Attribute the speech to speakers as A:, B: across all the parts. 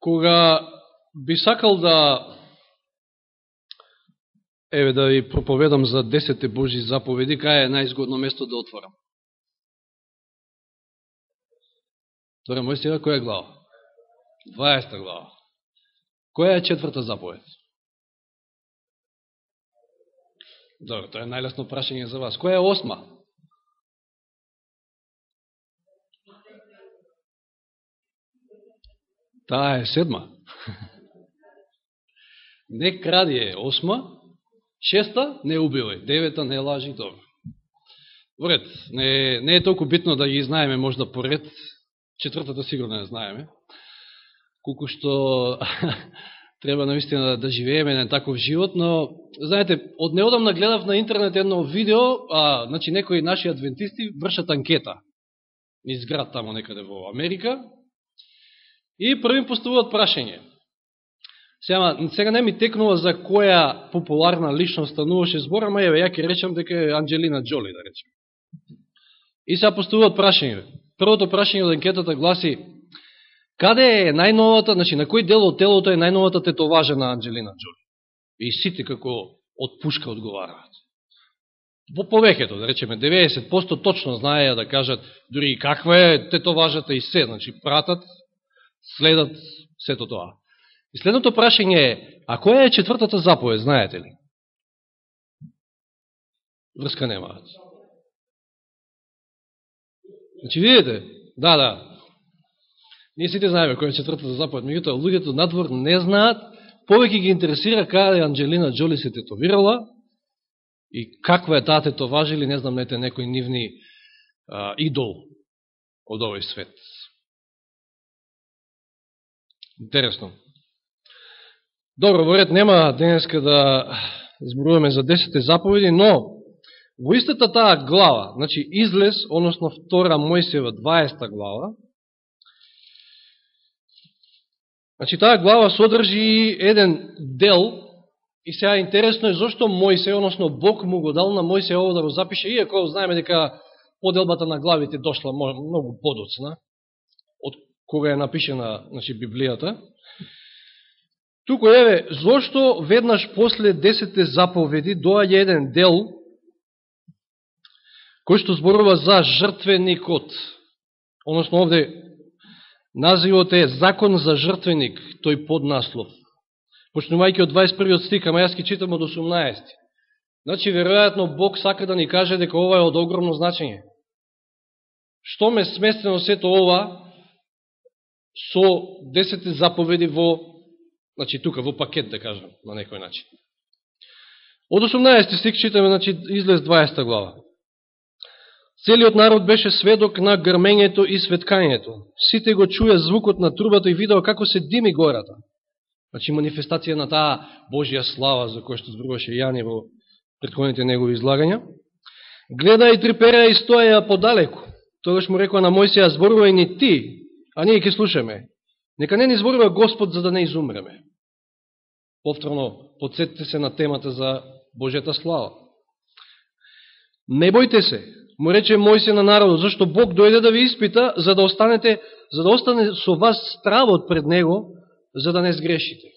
A: кога би сакал да еве да ви проповедам за 10 Божји заповеди, кај е најзгодно место да отворам. Добре, мој сега која е глава? 20 глава. Која е четврта заповед? Добро, тоа е најлесно прашање за вас. Која е осма? Таа е седма. Не кради е осма, шеста не убивај, девета не лажи, добро. Вред, не, не е толку битно да ги знаеме можда поред, четвртата сигурно не знаеме, колку што треба наистина да, да живееме на таков живот, но, знаете, од неодамна гледав на интернет едно видео, а, значи, некои наши адвентисти вршат анкета низ град тамо некаде во Америка, и први поставуваат прашање. Сега, сега не ми текнува за која популарна личност стануваше збор, ама еве, ја ќе речам дека е Анджелина Джоли, да речем. И сега поставуваат прашање. Првото прашање од анкетата гласи, каде е најновата, значи на кој дел од телото е најновата тетоважа на Анджелина Джоли? И сите како од пушка одговараат. По повеќето, да речеме, 90% точно знаеја да кажат дури и каква е тетоважата и се, значи пратат, следат сето тоа. И следното прашање е, а која е четвртата заповед, знаете ли? Врска немаат. Значи, видите, да, да, ние сите знаеме која е четвртата заповед, меѓутоа луѓето надвор не знаат, повеќе ги интересира каде Анджелина Джоли се тетовирала и каква е таа тетоважа или не знам нете некој нивни а, идол од овој свет. Интересно. Добро, во ред нема денеска да зборуваме за 10 заповеди, но во истата таа глава, значи излез, односно втора Мојсева 20 глава, значи таа глава содржи еден дел, и сега интересно е зашто Мојсе, односно Бог му го дал на Мојсе ово да го запише, иако знаеме дека поделбата на главите дошла многу подоцна, кога е напишена значи, Библијата, Туку еве, зошто веднаш после десете заповеди доаѓа еден дел кој што зборува за жртвеникот. Односно овде називот е Закон за жртвеник, тој поднаслов. Почнувајќи од 21 стик, ама јас ки читам од 18. Значи, веројатно, Бог сака да ни каже дека ова е од огромно значење. Што ме сместено сето ова со десете заповеди во Значи, тука во пакет, да кажам, на некој начин. Од 18 стик читаме, значи, излез 20 глава. Целиот народ беше сведок на грмењето и светкањето. Сите го чуја звукот на трубата и видео како се дими гората. Значи, манифестација на таа Божија слава за која што зборуваше Јани во предходните негови излагања. Гледа и трипера и стоја подалеку. Тогаш му рекоа на Мојсија, зборувај ни ти, а ние ќе слушаме. Нека не ни зборува Господ за да не изумреме. Повторно, подсетите се на темата за Божета слава. Не бојте се, му рече Мојсе на народот, зашто Бог дојде да ви испита, за да останете, за да остане со вас стравот пред Него, за да не сгрешите.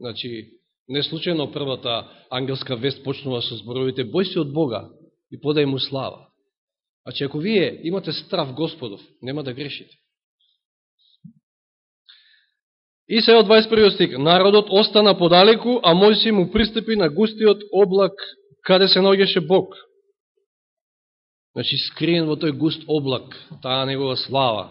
A: Значи, не случайно првата ангелска вест почнува со зборовите бој се од Бога и подај му слава. Значи, ако вие имате страв Господов, нема да грешите. И се од 21 стик. Народот остана подалеку, а Мојси му пристапи на густиот облак каде се ногеше Бог. Значи, скриен во тој густ облак, таа негова слава.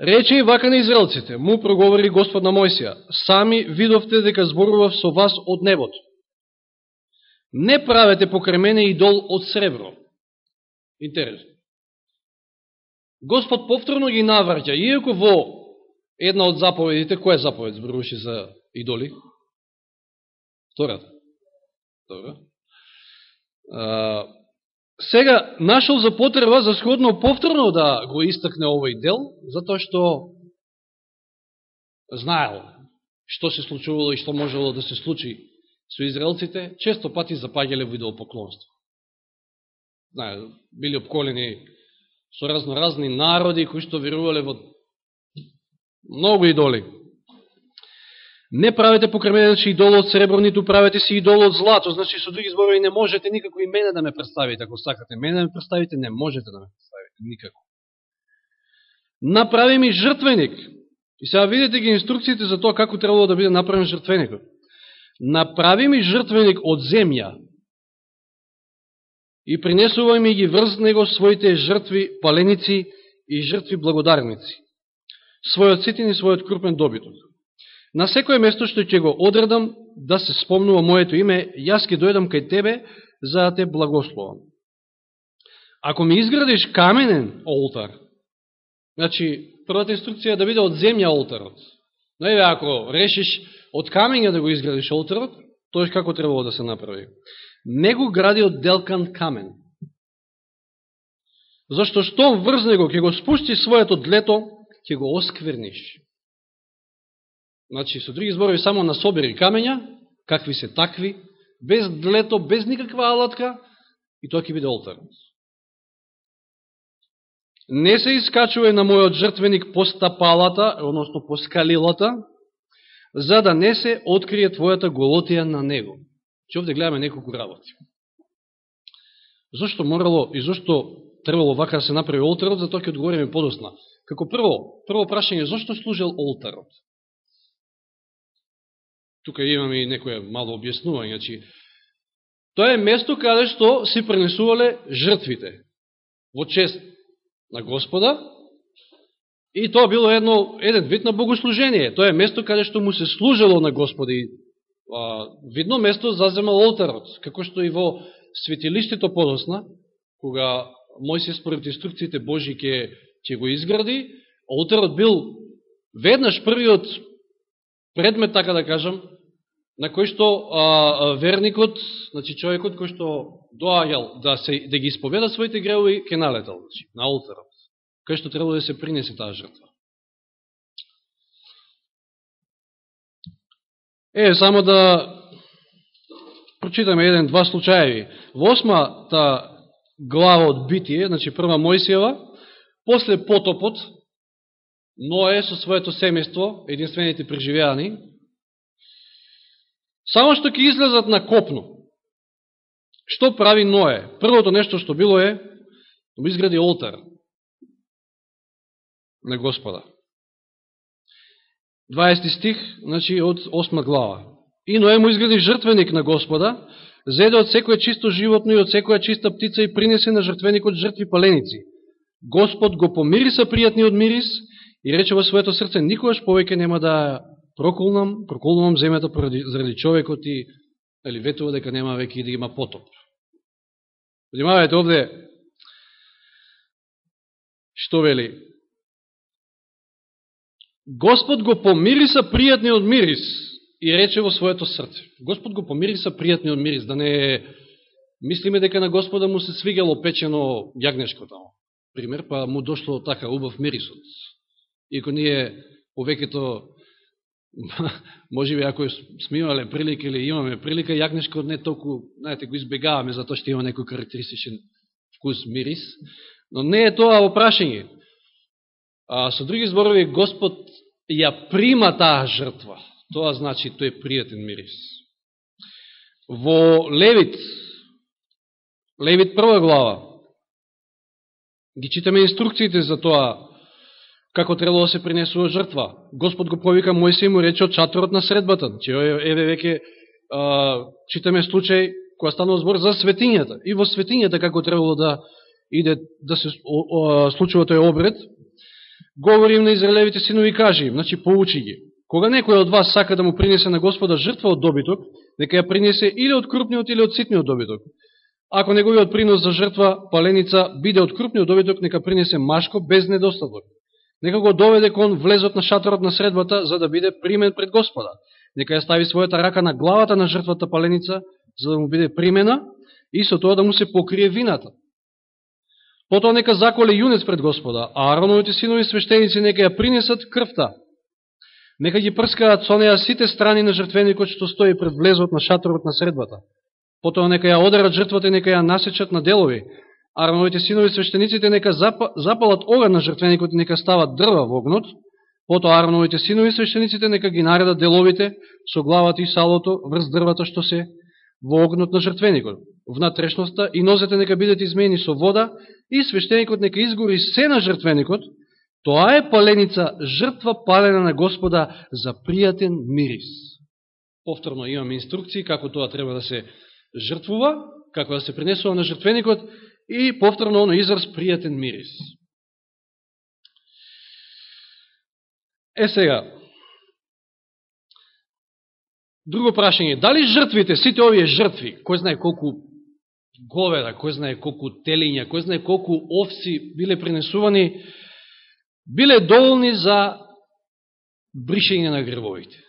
A: Рече и вака на израелците, му проговори Господ на Мојсија, сами видовте дека зборував со вас од небото. Не правете покрај мене идол од сребро. Интересно. Господ повторно ги навраќа, иако во една од заповедите, која заповед зборуваше за идоли? Втората. Добро. А, сега, нашол за потреба за сходно повторно да го истакне овој дел, затоа што знаел што се случувало и што можело да се случи со израелците, често пати запаѓале во идолопоклонство. Знае, били обколени со разноразни народи кои што верувале во многу идоли. Не правете покремене, идол од сребро, ниту правете си идол од злато. Значи, со други зборови, не можете никако и мене да ме представите. Ако сакате мене да ме представите, не можете да ме представите. Никако. Направи ми жртвеник. И сега видите ги инструкциите за тоа како требало да биде направен жртвеникот. Направи ми жртвеник од земја и принесувај ми ги врз него своите жртви паленици и жртви благодарници. Својот ситин и својот крупен добиток. На секој место што ќе го одредам да се спомнува моето име, јас ќе дојдам кај тебе за да те благословам. Ако ми изградиш каменен олтар, значи, првата инструкција е да биде од земја олтарот. Но еве, ако решиш од камења да го изградиш олтарот, тоа како требало да се направи. Не го гради од делкан камен. Зашто што врз него ќе го спушти своето длето, ќе го оскверниш. Значи, со други зборови, само на собери камења, какви се такви, без длето, без никаква алатка, и тоа ќе биде олтарот. Не се искачува на мојот жртвеник по стапалата, односно по скалилата, за да не се открие твојата голотија на него. Че овде гледаме неколку работи. Зошто морало и зошто требало вака да се направи олтарот, за тоа ќе одговориме подосна. Како прво, прво прашање, зошто служел олтарот? тука имаме и некоја мало објаснување, значи, тоа е место каде што се пренесувале жртвите во чест на Господа и тоа било едно, еден вид на богослужение. Тоа е место каде што му се служило на Господа и а, видно место заземал олтарот, како што и во светилиштето подосна, кога Мојсе според инструкциите Божи ќе, ќе го изгради, олтарот бил веднаш првиот предмет, така да кажам, на кој што а, а, верникот, значи човекот кој што доаѓал да, се, да ги исповеда своите гревови, ке налетал значи, на олтарот, кај што требало да се принесе таа жртва. Е, само да прочитаме еден-два случаеви. Во осмата глава од Битие, значи прва Мојсиева, после потопот, Ное со своето семејство, единствените преживеани, само што ќе излезат на копно. Што прави Ное? Првото нешто што било е, да изгради олтар на Господа. 20 стих, значи од 8 глава. И Ное му изгради жртвеник на Господа, зеде од секоја чисто животно и од секоја чиста птица и принесе на жртвеникот жртви паленици. Господ го помириса пријатниот мирис И рече во своето срце, никогаш повеќе нема да проколнам, проколнувам земјата заради човекот и или ветува дека нема веќе да има потоп. Внимавајте овде, што вели? Господ го помириса пријатниот мирис и рече во своето срце. Господ го помириса пријатниот мирис, да не мислиме дека на Господа му се свигало печено јагнешко тамо. Пример, па му дошло така убав мирисот Ико ние повеќето, може би ако сме имале прилика или имаме прилика, јагнешко не толку, знаете, го избегаваме затоа што има некој карактеристичен вкус, мирис, но не е тоа опрашање. А, со други зборови, Господ ја прима таа жртва. Тоа значи тој пријатен мирис. Во Левит, Левит прва глава, ги читаме инструкциите за тоа како требало да се принесува жртва. Господ го повика Мојсей му рече од чатурот на средбата. Значи, Че еве веќе читаме случај која станува збор за светињата. И во светињата како требало да иде да се о, о, случува тој обред, говорим на израелевите синови и кажи им, значи поучи ги. Кога некој од вас сака да му принесе на Господа жртва од добиток, нека ја принесе или од крупниот или од ситниот добиток. Ако неговиот принос за жртва паленица биде од крупниот добиток, нека принесе машко без недостаток нека го доведе кон влезот на шаторот на средбата, за да биде примен пред Господа. Нека ја стави својата рака на главата на жртвата паленица, за да му биде примена и со тоа да му се покрие вината. Потоа нека заколе јунец пред Господа, а Аароновите синови свештеници нека ја принесат крвта. Нека ги прскаат со неја сите страни на жртвеникот што стои пред влезот на шаторот на средбата. Потоа нека ја одерат жртвата и нека ја насечат на делови,
B: Аароновите синови свештениците нека запалат оган на жртвеникот и нека стават дрва во огнот, потоа Аароновите синови свештениците нека ги наредат деловите со главата и салото врз дрвата што се во огнот на жртвеникот. Внатрешноста и нозете нека бидат измени со вода и свештеникот нека изгори се на жртвеникот, тоа е паленица жртва палена на Господа за пријатен мирис. Повторно имаме инструкции како тоа треба да се жртвува, како да се принесува на жртвеникот и повторно оно израз пријатен мирис. Е сега, друго прашање, дали жртвите, сите овие жртви, кој знае колку говеда, кој знае колку телиња, кој знае колку овци биле принесувани, биле доволни за бришење на гревовите?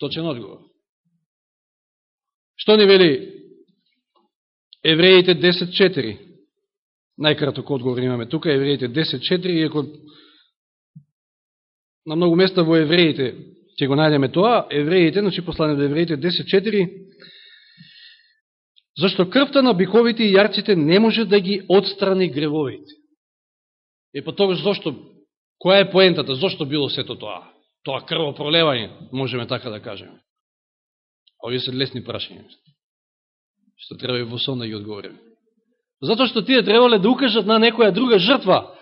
B: Точен одговор. Што ни вели Евреите 10.4? Најкраток одговор имаме тука, Евреите 10.4, иако на многу места во Евреите ќе го најдеме тоа, Евреите, значи послание до Евреите 10.4, зашто крвта на биковите и јарците не може да ги отстрани гревовите. Е по тоа зашто, која е поентата, зашто било сето тоа? Тоа крвопролевање, можеме така да кажеме. Овие се лесни прашања. Што треба и во сон да ги одговориме. Затоа што тие требале да укажат на некоја друга жртва.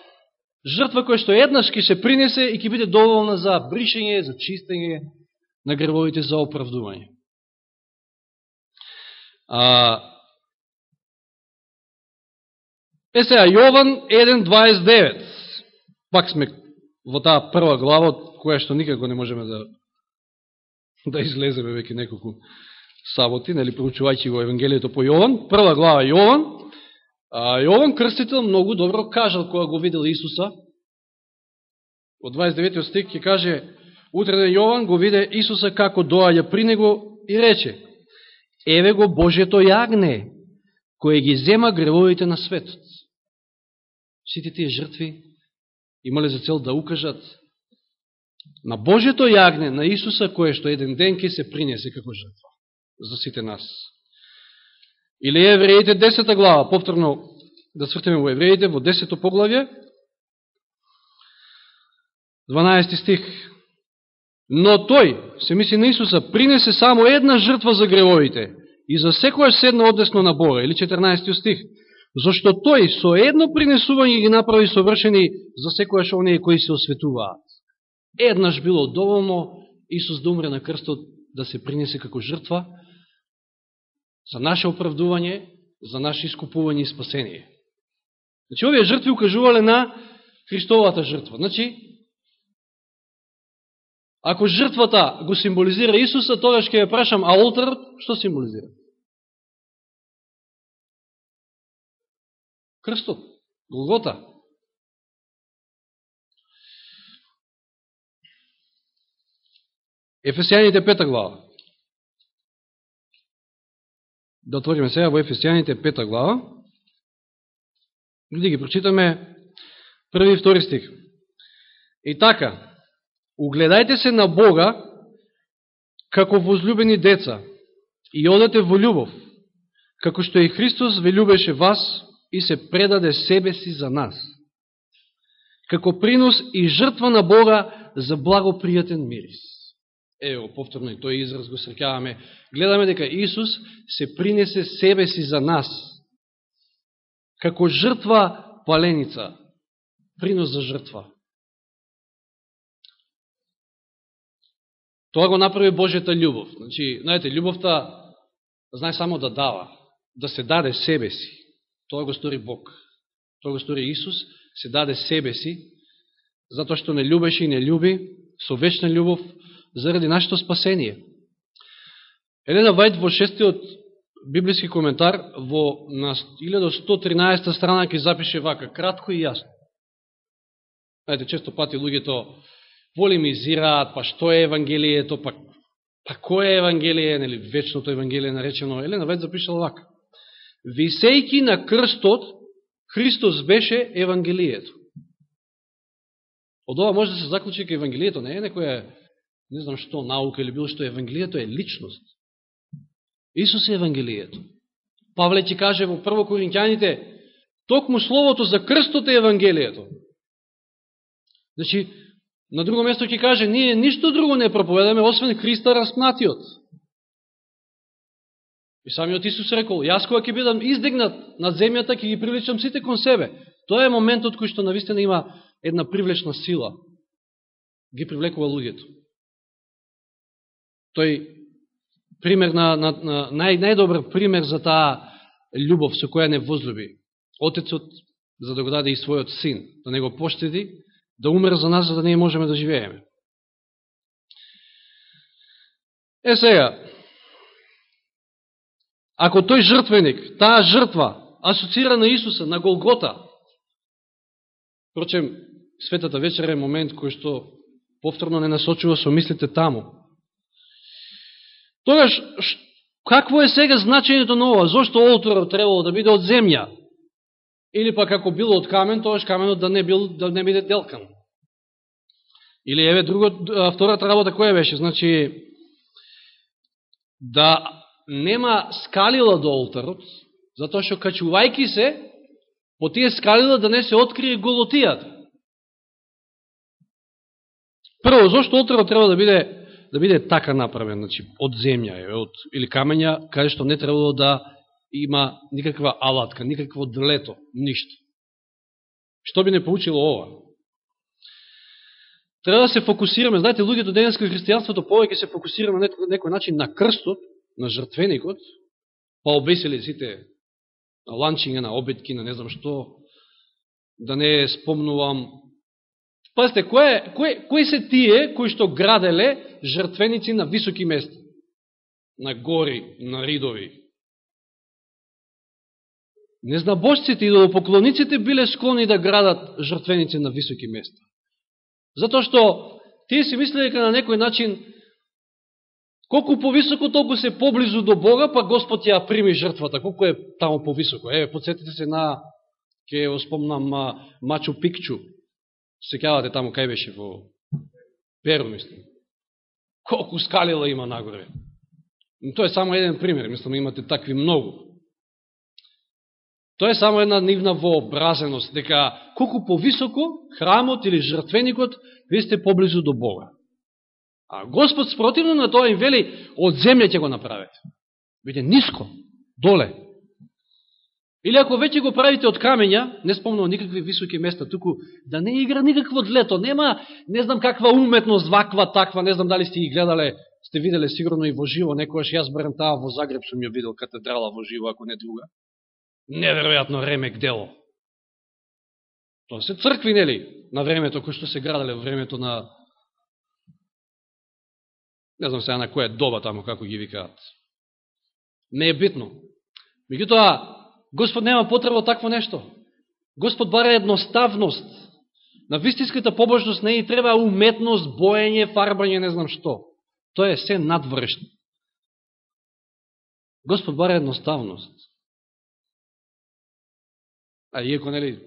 B: Жртва која што еднаш ќе се принесе и ки биде доволна за бришење, за чистење на гревовите за оправдување. А, е сега, Јован 1.29. Пак сме во таа прва глава, која што никако не можеме да да излеземе веќе неколку саботи, нели, проучувајќи го Евангелието по Јован, прва глава Јован, а, Јован Крстител многу добро кажал кога го видел Исуса, од 29 стих ќе каже, утреден Јован го виде Исуса како доаѓа при него и рече, еве го Божето јагне, кое ги зема гревовите на светот. Сите тие жртви имале за цел да укажат на Божето јагне, на Исуса, кое што еден ден ке се принесе како жртва за сите нас. Или Евреите 10 глава, повторно да свртиме во Евреите, во 10 поглавје, 12 стих. Но тој, се мисли на Исуса, принесе само една жртва за гревовите и за секојаш седна одесно на Бога. Или 14 стих. Зошто тој со едно принесување ги направи совршени за секојаш оние кои се осветуваат. Еднаш било доволно Исус да умре на крстот да се принесе како жртва за наше оправдување, за наше искупување и спасение. Значи, овие жртви укажувале на Христовата жртва. Значи, ако жртвата го символизира Исуса, тогаш ќе ја прашам, а олтарот што символизира? Крстот, Голгота. Ефесијаните пета глава. Да отвориме сега во Ефесијаните пета глава. Да ги прочитаме први и втори стих. И така, угледајте се на Бога како возлюбени деца и одете во љубов, како што и Христос ве вас и се предаде себе си за нас, како принос и жртва на Бога за благопријатен мирис. Ево, повторно и тој израз го сркаваме. Гледаме дека Исус се принесе себе си за нас, како жртва паленица, принос за жртва. Тоа го направи Божјата љубов. Значи, знаете, љубовта знае само да дава, да се даде себе си. Тоа го стори Бог. Тоа го стори Исус, се даде себе си, затоа што не любеше и не љуби, со вечна љубов, заради нашето спасение. Елена Вајд во шестиот библиски коментар во на 1113 страна ќе запише вака, кратко и јасно. Знаете, често пати луѓето полемизираат, па што е Евангелието, па, па кој е Евангелие, нели вечното Евангелие наречено. Елена Вајд запишала вака. Висејки на крстот, Христос беше Евангелието. Од ова може да се заклучи ке Евангелието не е некоја не знам што, наука или било што, Евангелието е личност. Исус е Евангелието.
A: Павле ќе каже во прво Коринќаните, токму словото за крстот е Евангелието. Значи, на друго место ќе каже, ние ништо друго не проповедаме, освен Христа распнатиот. И самиот Исус рекол, јас кога ќе бидам издигнат над земјата, ќе ги привлечам сите кон себе. Тоа е моментот кој што навистина има една привлечна сила. Ги привлекува луѓето. Тој пример на, на, на нај, најдобар пример за таа љубов со која не возлюби. Отецот за да го даде и својот син, да не го поштеди, да умре за нас, за да ние можеме да живееме. Е сега, ако тој жртвеник, таа жртва, асоцира на Исуса, на Голгота, прочем, светата вечер е момент кој што повторно не насочува со мислите таму. Тогаш, какво е сега значењето на ова? Зошто олторот требало да биде од земја? Или па како било од камен, тоаш каменот да не, бил, да не биде делкан. Или еве друго, втората работа која беше? Значи, да нема скалила до олтарот, затоа што качувајки се, по тие скалила да не се открие голотијата. Прво, зашто олтарот треба да биде да биде така направен, значи, од земја од, или камења, каде што не требало да има никаква алатка, никакво длето, ништо. Што би не поучило ова? Треба да се фокусираме, знаете, луѓето денеска христијанството повеќе се фокусира на некој начин на крстот, на жртвеникот, па обесели сите на на обетки, на не знам што, да не спомнувам. Пазите, кој, кој, кои се тие кои што граделе жртвеници на високи места? На гори, на ридови, Незнабожците и долопоклониците биле склони да градат жртвеници на високи места. Затоа што тие си мислили дека на некој начин колку повисоко толку се поблизу до Бога, па Господ ја прими жртвата, колку е таму повисоко. Еве, подсетите се на, ке спомнам, Мачу Пикчу. Секјавате таму кај беше во Перу, мислам. Колку скалила има нагоре. Тоа е само еден пример, мислам, имате такви многу. Тоа е само една нивна вообразеност, дека колку повисоко храмот или жртвеникот, вие сте поблизу до Бога. А Господ спротивно на тоа им вели, од земја ќе го направите. Биде ниско, доле. Или ако веќе го правите од камења, не спомнува никакви високи места, туку да не игра никакво длето, нема, не знам каква уметност, ваква, таква, не знам дали сте ги гледале, сте виделе сигурно и во живо, некојаш јас барем таа во Загреб сум ја видел катедрала во живо, ако не друга неверојатно ремек дело. Тоа се цркви, нели, на времето кој што се граделе во времето на не знам сега на која доба тамо како ги викаат. Не е битно. Меѓутоа, Господ нема потреба такво нешто. Господ бара едноставност. На вистинската побожност не и треба уметност, боење, фарбање, не знам што. Тоа е се надвршно. Господ бара едноставност. А иеко, нели,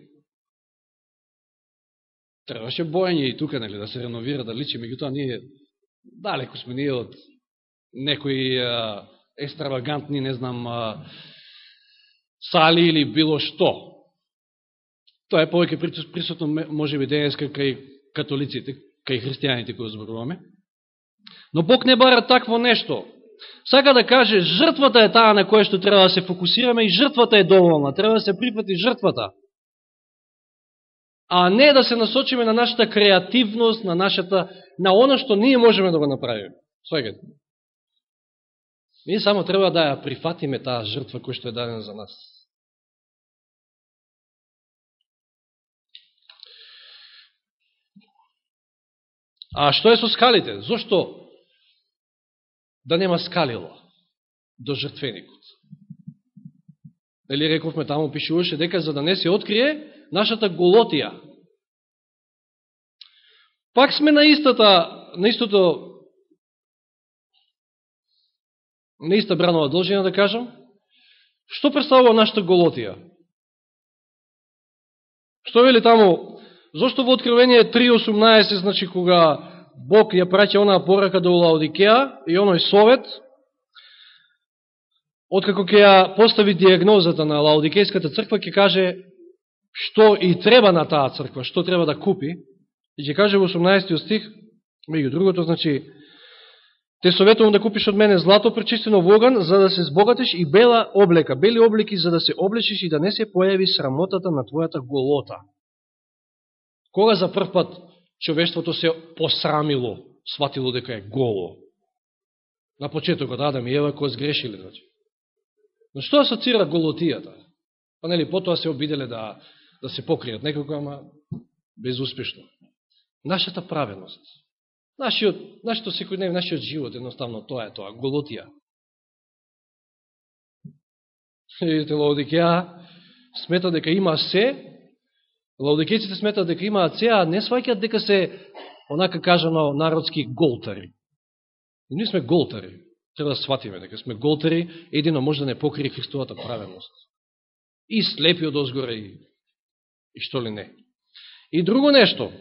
A: требаше боење и тука, нели, да се реновира, да личи, меѓутоа ние далеко сме ние од некои а, екстравагантни, не знам, а, сали или било што. Тоа е повеќе присутно, може би, денеска кај католиците, кај христијаните кои зборуваме. Но Бог не бара такво нешто. Сака да каже, жртвата е таа на која што треба да се фокусираме и жртвата е доволна. Треба да се припати жртвата. А не да се насочиме на нашата креативност, на нашата, на оно што ние можеме да го направиме. Свегате. Ние само треба да ја прифатиме таа жртва која што е дадена за нас. А што е со скалите? Зошто да нема скалило до жртвеникот. Дали рековме таму пишуваше дека за да не се открие нашата голотија. Пак сме на истата, на истото на иста бранова должина да кажам. Што представува нашата голотија? Што вели таму? Зошто во Откровение 3.18, значи кога Бог ја праќа онаа порака до Лаодикеа и оној совет, откако ќе ја постави диагнозата на Лаодикејската црква, ќе каже што и треба на таа црква, што треба да купи, и ќе каже во 18 стих, меѓу другото, значи, те советувам да купиш од мене злато пречистено во оган, за да се збогатиш и бела облека, бели облеки, за да се облечиш и да не се појави срамотата на твојата голота. Кога за прв пат човештвото се посрамило, сватило дека е голо? На почетокот Адам и Ева кој сгрешиле, значи. Но што да асоцира голотијата? Па нели, потоа се обиделе да, да се покријат некако, ама безуспешно. Нашата правеност. Нашиот, нашето секојдневно, нашиот живот, едноставно, тоа е тоа, голотија. Видите, Лаодикеа смета дека има се, Лаодикејците сметат дека имаат се, а не сваќат дека се, онака кажано, народски голтари. И ние сме голтари. Треба да сватиме дека сме голтари, едино може да не покрие Христовата праведност. И слепи од озгоре, и, и што ли не. И друго нешто.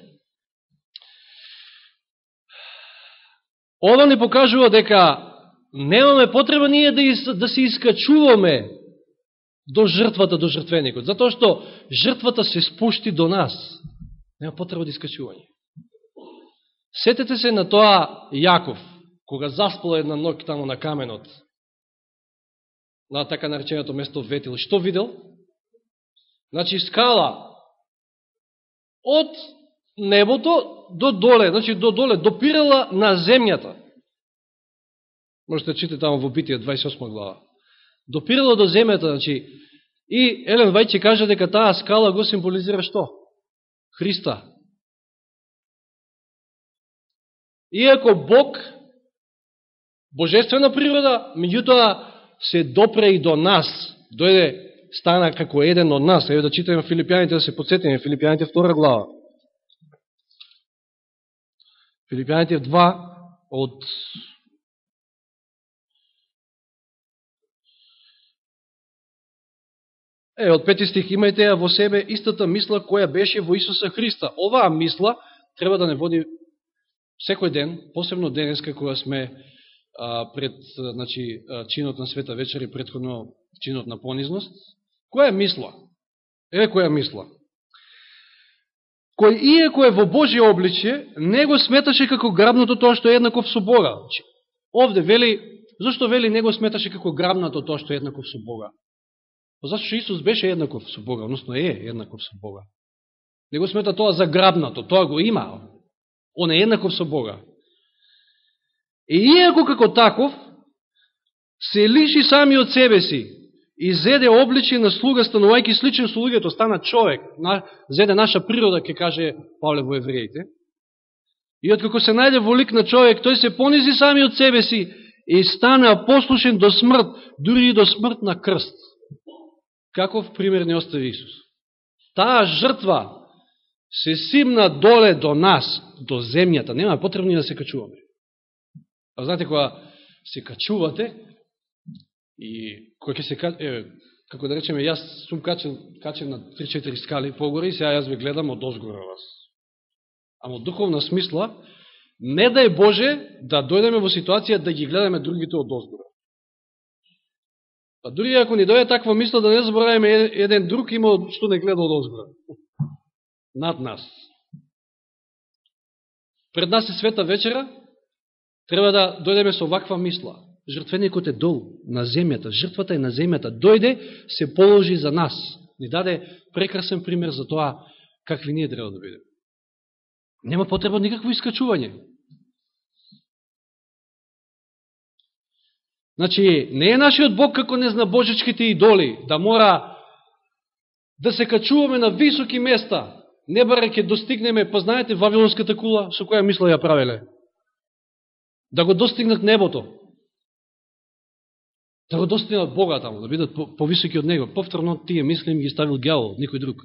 A: Ова ни покажува дека немаме потреба ние да, из, да се искачуваме до жртвата, до жртвеникот. Затоа што жртвата се спушти до нас. Нема потреба да искачување. Сетете се на тоа Јаков, кога заспала една ног тамо на каменот, на така нареченото место Ветил, што видел? Значи скала од небото до доле, значи до доле, допирала на земјата. Можете да читате тамо во Битие 28 глава допирало до земјата, значи, и Елен Вајче кажа дека таа скала го символизира што? Христа. Иако Бог божествена природа, меѓутоа се допре и до нас, дојде, стана како еден од нас. Ево да читаме Филипјаните, да се подсетиме, Филипјаните втора глава. Филипјаните 2 од Е, од пети стих, имајте ја во себе истата мисла која беше во Исуса Христа. Оваа мисла треба да не води секој ден, посебно денеска кога сме а, пред значи, чинот на света вечер и предходно чинот на понизност. Која е мисла? Е која е мисла. Кој иеко е во Божие обличие, не го сметаше како грабното тоа што е еднаков со Бога. Овде вели, зашто вели не го сметаше како грабното тоа што е еднаков со Бога? Па зашто што Исус беше еднаков со Бога, односно е еднаков со Бога. Не го смета тоа за грабнато, тоа го има. Он е еднаков со Бога. И иако како таков, се лиши сами од себе си и зеде обличи на слуга, станувајки сличен со луѓето, стана човек, на, зеде наша природа, ке каже Павле во евреите. И откако се најде во лик на човек, тој се понизи сами од себе си и стана послушен до смрт, дури и до смрт на крст. Каков пример не остави Исус? Таа жртва се симна доле до нас, до земјата. Нема потребно да се качуваме. А знаете, кога се качувате, и кога ќе се е, како да речеме, јас сум качен, качен на 3-4 скали погоре и сега јас ви гледам од озгора вас. Ама од духовна смисла, не дај Боже да дојдеме во ситуација да ги гледаме другите од озгора. Па дури ако ни дојде таква мисла, да не забораваме еден друг има што не гледа од озгора. Над нас. Пред нас е света вечера, Треба да дојдеме со ваква мисла. Жртвеникот е долу, на земјата. Жртвата е на земјата. Дојде, се положи за нас. Ни даде прекрасен пример за тоа какви ние треба да бидеме. Нема потреба никакво искачување. Значи, не е нашиот Бог како не зна божечките идоли, да мора да се качуваме на високи места, не баре ќе достигнеме, па знаете, Вавилонската кула, со која мисла ја правеле? да го достигнат небото, да го достигнат Бога таму, да бидат повисоки од Него. Повторно тие мислим ги ставил гјавол, никој друг.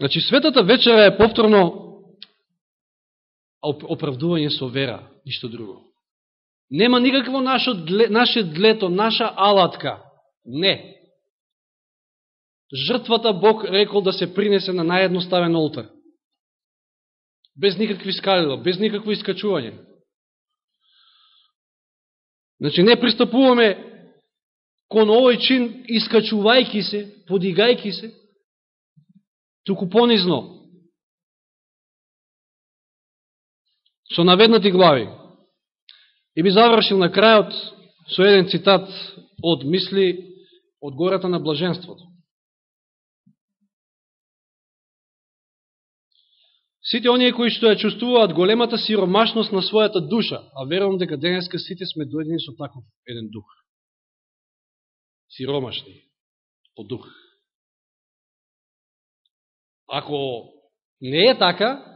A: Значи, светата вечера е повторно оправдување со вера, ништо друго. Нема никакво наше, наше длето, наша алатка. Не. Жртвата Бог рекол да се принесе на наједноставен олтар без никакви скалила, без никакво искачување.
B: Значи, не пристапуваме кон овој чин, искачувајки се, подигајки се, туку понизно. Со наведнати глави. И би завршил на крајот со еден цитат од мисли од гората на блаженството. Сите оние кои што ја чувствуваат големата сиромашност на својата душа, а верувам дека денеска сите сме доедени со таков еден дух. Сиромашни по дух. Ако не е така,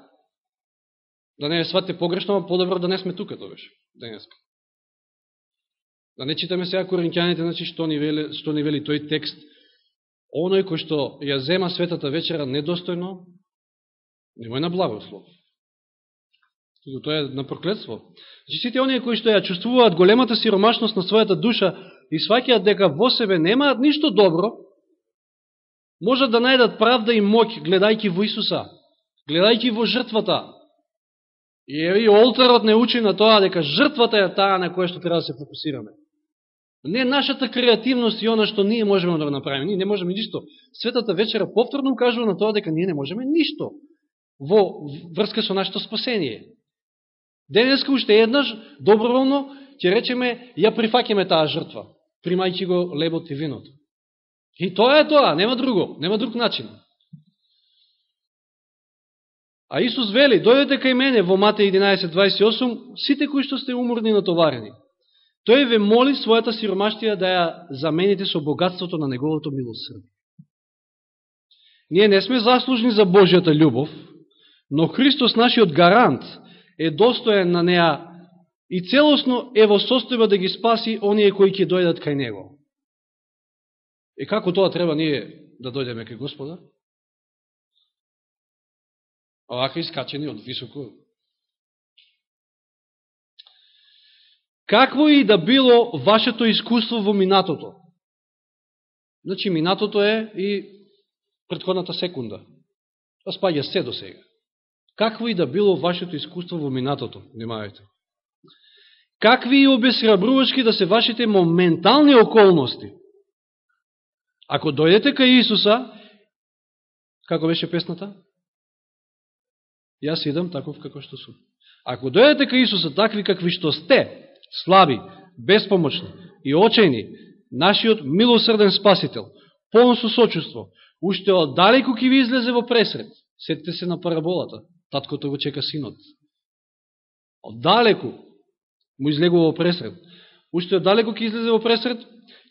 B: да не е сватите погрешно, подобро да не сме тука тоа денеска. Да не читаме сега коринќаните, значи, што ни, вели, што ни вели тој текст. Оној кој што ја зема светата вечера недостојно, немој на благослов. Тоа е на проклетство. Значи, сите оние кои што ја чувствуваат големата сиромашност на својата душа и сваќаат дека во себе немаат ништо добро, можат да најдат правда и моќ гледајќи во Исуса, гледајќи во жртвата. И еви олтарот не учи на тоа дека жртвата е таа на која што треба да се фокусираме. Не нашата креативност и она што ние можеме да направиме. Ние не можеме ништо. Светата вечера повторно укажува на тоа дека ние не можеме ништо во врска со нашето спасение. Денеска уште еднаш, доброволно, ќе речеме, ја прифакеме таа жртва, примајќи го лебот и виното. И тоа е тоа, нема друго, нема друг начин. А Исус вели, дојдете кај мене во Матеј 11.28, сите кои што сте уморни натоварени. Тој ве моли својата сиромаштија да ја замените со богатството на неговото милосрдие. Ние не сме заслужни за Божјата љубов, но Христос, нашиот гарант, е достоен на неа и целосно е во состојба да ги спаси оние кои ќе дојдат кај Него. И како тоа треба ние да дојдеме кај Господа? Овака искачени од високо Какво и да било вашето искуство во минатото? Значи, минатото е и предходната секунда. Тоа спаѓа се до сега. Какво и да било вашето искуство во минатото? Внимавайте. Какви и обесрабрувачки да се вашите моментални околности? Ако дојдете кај Исуса, како беше песната? Јас идам таков како што сум. Ако дојдете кај Исуса такви какви што сте, слаби, беспомочни и очајни, нашиот милосрден спасител, полно со сочувство, уште оддалеку ки ви излезе во пресред. Сетите се на параболата, таткото го чека синот. Оддалеку му излегува во пресред. Уште оддалеку ки излезе во пресред,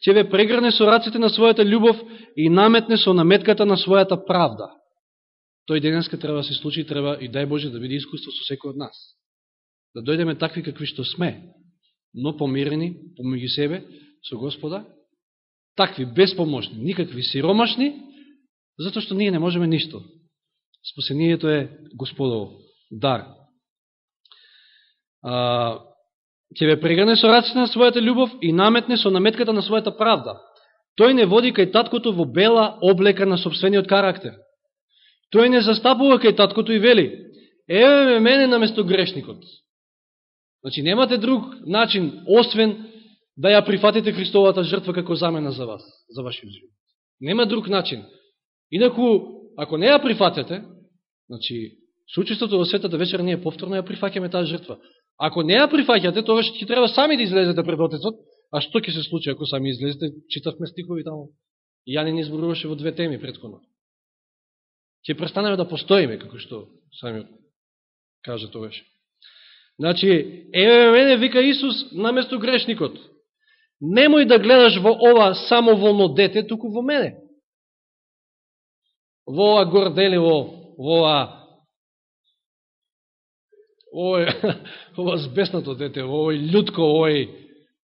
B: ќе ве прегрне со раците на својата љубов и наметне со наметката на својата правда. Тој денеска треба да се случи, треба и дај Боже да биде искуство со секој од нас. Да дојдеме такви какви што сме, но помирени помеѓу себе со Господа, такви безпомошни, никакви сиромашни, затоа што ние не можеме ништо. Спасението е Господово дар. А, ќе ве прегрне со раците на својата љубов и наметне со наметката на својата правда. Тој не води кај таткото во бела облека на собствениот карактер. Тој не застапува кај таткото и вели, еве ме мене на место грешникот. Значи, немате друг начин, освен да ја прифатите Христовата жртва како замена за вас, за вашиот живот. Нема друг начин. Инаку, ако не ја прифатите, значи, сучеството во светата вечер ние повторно ја прифаќаме таа жртва. Ако не ја прифаќате, тоа ќе треба сами да излезете пред Отецот, а што ќе се случи ако сами излезете, читавме стихови таму. Јанин изборуваше во две теми предходно. Ќе престанеме да постоиме, како што сами кажа тогаш. Значи, еве мене, вика Исус, наместо грешникот. Немој да гледаш во ова само волно дете, туку во мене. Во ова горделиво, во ова овој, ова збеснато дете, овој ljudко, овој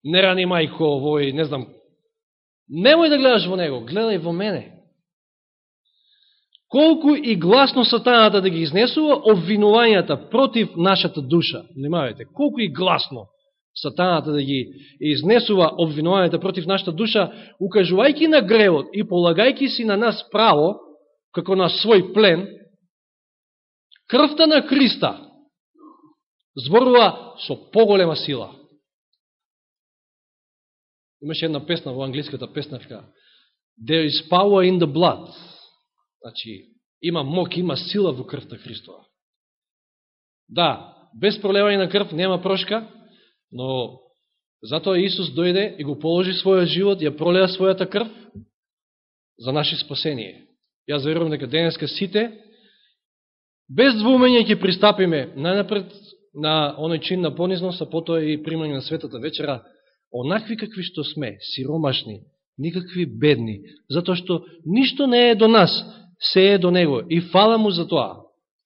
B: нерани мајко, овој, не знам. Немој да гледаш во него, гледај во мене колку и гласно сатаната да ги изнесува обвинувањата против нашата душа. Внимавајте, колку и гласно сатаната да ги изнесува обвинувањата против нашата душа, укажувајќи на гревот и полагајќи си на нас право, како на свој плен, крвта на Христа зборува со поголема сила.
A: Имаше една песна во англиската песнавка. There is power in the blood. Значи, има мок, има сила во крвта Христова. Да, без пролевање на крв нема прошка, но затоа Исус дојде и го положи својот живот, ја пролеа својата крв за наше спасение. Јас верувам дека денеска сите, без двумење ќе пристапиме најнапред на оној чин на понизност, а потоа и примање на светата вечера, онакви какви што сме, сиромашни, никакви бедни, затоа што ништо не е до нас, се е до Него. И фала му за тоа.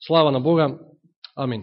A: Слава на Бога. Амин.